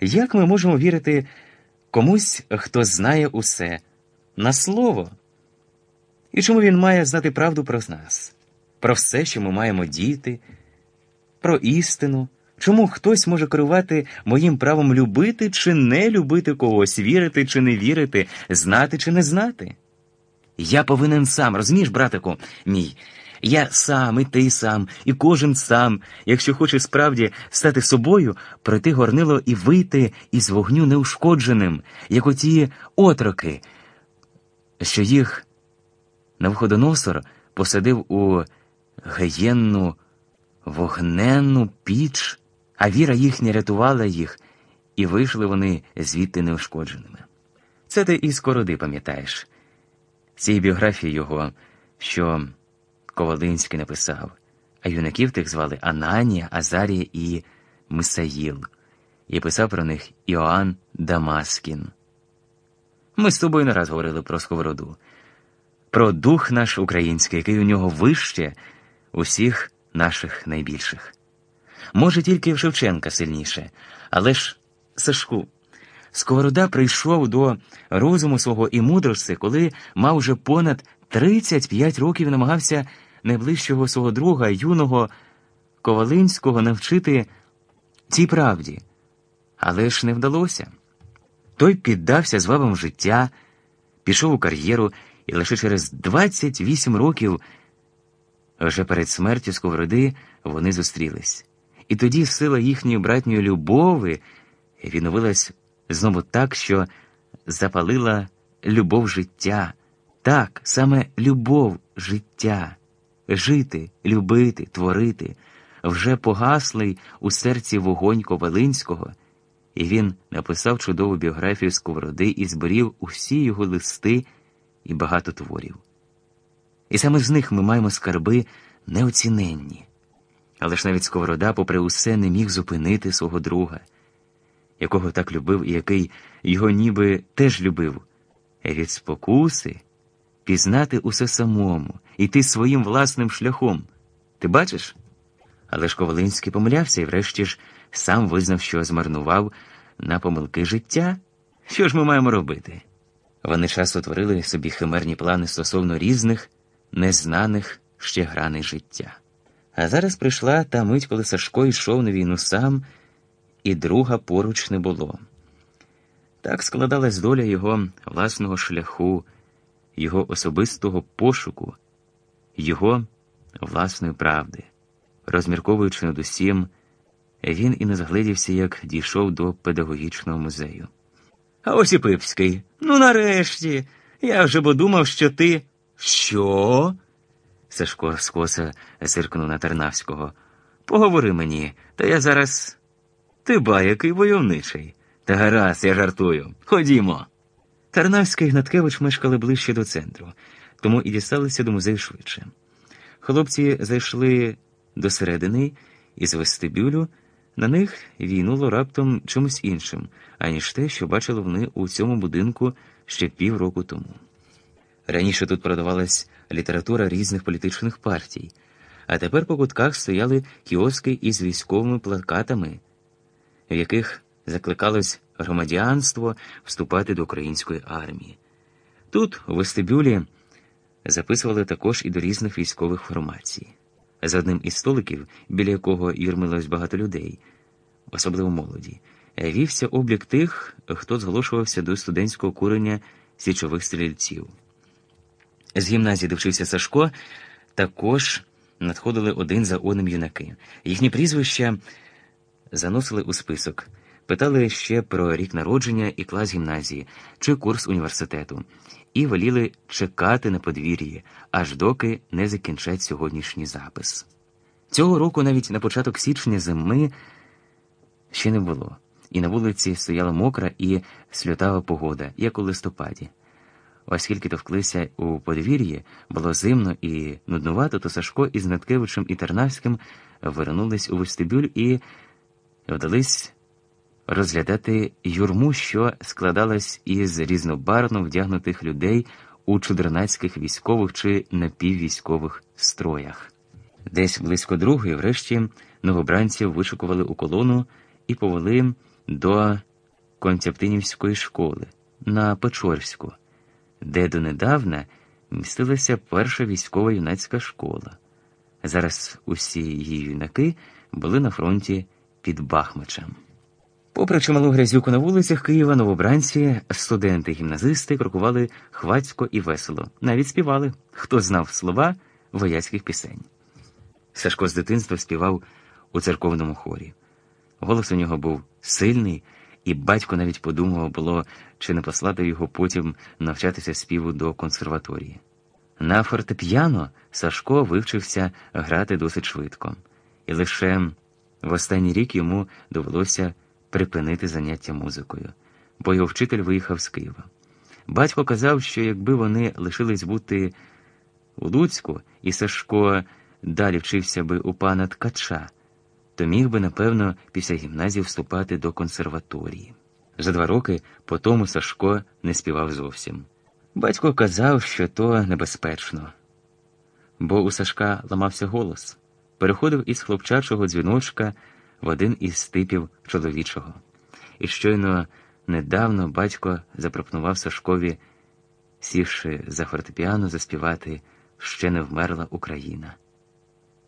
Як ми можемо вірити комусь, хто знає усе, на слово? І чому він має знати правду про нас, про все, що ми маємо діти, про істину? Чому хтось може керувати моїм правом любити чи не любити когось, вірити чи не вірити, знати чи не знати? Я повинен сам, розумієш, братику мій? Я сам, і ти сам, і кожен сам, якщо хоче справді стати собою, пройти горнило і вийти із вогню неушкодженим, як оті отроки, що їх Навходоносор посадив у геєнну вогненну піч, а віра їхня рятувала їх, і вийшли вони звідти неушкодженими. Це ти і скороди пам'ятаєш, цієї біографії його, що Ковалинський написав, а юнаків тих звали Ананія, Азарія і Мисаїл, і писав про них Іоанн Дамаскін. Ми з тобою не раз говорили про сковороду, про дух наш український, який у нього вище усіх наших найбільших. Може, тільки в Шевченка сильніше, але ж, Сашку, Сковорода прийшов до розуму свого і мудрості, коли мав уже понад 35 років намагався найближчого свого друга, юного Ковалинського, навчити цій правді, але ж не вдалося. Той піддався звабам життя, пішов у кар'єру і лише через 28 років, вже перед смертю Сковороди, вони зустрілись. І тоді сила їхньої братньої любови відновилась знову так, що запалила любов життя. Так, саме любов життя, жити, любити, творити, вже погаслий у серці вогонь Ковалинського, і він написав чудову біографію Сковороди і зберів усі його листи і багато творів. І саме з них ми маємо скарби неоціненні. Але ж навіть Сковорода, попри усе, не міг зупинити свого друга, якого так любив і який його ніби теж любив, від спокуси пізнати усе самому, іти своїм власним шляхом. Ти бачиш? Але ж Ковалинський помилявся і, врешті ж, сам визнав, що змарнував на помилки життя. Що ж ми маємо робити? Вони часто творили собі химерні плани стосовно різних, незнаних ще граней життя. А зараз прийшла та мить, коли Сашко йшов на війну сам, і друга поруч не було. Так складалась доля його власного шляху, його особистого пошуку, його власної правди. Розмірковуючи над усім, він і не згледівся, як дійшов до педагогічного музею. А ось і Пипський. Ну, нарешті. Я вже подумав, що ти. Що? Сашко скоса зиркнув на Тарнавського. Поговори мені, та я зараз. Ти ба, який войовничий. Та гаразд, я жартую. Ходімо. Тарнавський і Гнаткевич мешкали ближче до центру, тому і дісталися до музею швидше. Хлопці зайшли до середини і з вестибюлю на них війнуло раптом чимось іншим, аніж те, що бачили вони у цьому будинку ще півроку тому. Раніше тут продавалась література різних політичних партій, а тепер по кутках стояли кіоски із військовими плакатами, в яких закликалось громадянство вступати до української армії. Тут, у вестибюлі, записували також і до різних військових формацій. За одним із столиків, біля якого юрмилось багато людей, особливо молоді, вівся облік тих, хто зголошувався до студентського курення січових стрільців. З гімназії, де вчився Сашко, також надходили один за одним юнаки. Їхні прізвища заносили у список, питали ще про рік народження і клас гімназії чи курс університету, і воліли чекати на подвір'ї, аж доки не закінчать сьогоднішній запис. Цього року навіть на початок січня зими ще не було, і на вулиці стояла мокра і сльотава погода, як у листопаді. Оскільки товклися у подвір'ї, було зимно і нуднувато, то Сашко із Наткевичем і Тернавським вернулись у вестибюль і вдались розглядати юрму, що складалась із різнобарвно вдягнутих людей у чудернацьких військових чи напіввійськових строях. Десь близько другої, врешті, новобранців вишукували у колону і повели до Концептинівської школи на Печорську, де донедавна містилася перша військова юнацька школа. Зараз усі її юнаки були на фронті під Бахмачем. Попри чималу грязюку на вулицях Києва, новобранці, студенти-гімназисти крокували хвацько і весело, навіть співали, хто знав слова вояцьких пісень. Сашко з дитинства співав у церковному хорі. Голос у нього був сильний, і батько навіть подумав було, чи не послати його потім навчатися співу до консерваторії. На фортепіано Сашко вивчився грати досить швидко, і лише в останній рік йому довелося припинити заняття музикою, бо його вчитель виїхав з Києва. Батько казав, що якби вони лишились бути у Луцьку, і Сашко далі вчився би у пана Ткача, то міг би, напевно, після гімназії вступати до консерваторії. За два роки по тому Сашко не співав зовсім. Батько казав, що то небезпечно, бо у Сашка ламався голос, переходив із хлопчачого дзвіночка в один із типів чоловічого. І щойно недавно батько запропонував Сашкові, сівши за фортепіано, заспівати ще не вмерла Україна.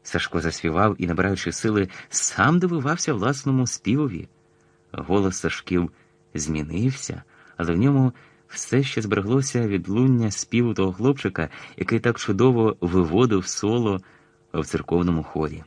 Сашко заспівав і, набираючи сили, сам дивувався власному співові. Голос Сашків змінився, але в ньому все ще збереглося відлуння співу того хлопчика, який так чудово виводив соло в церковному хорі.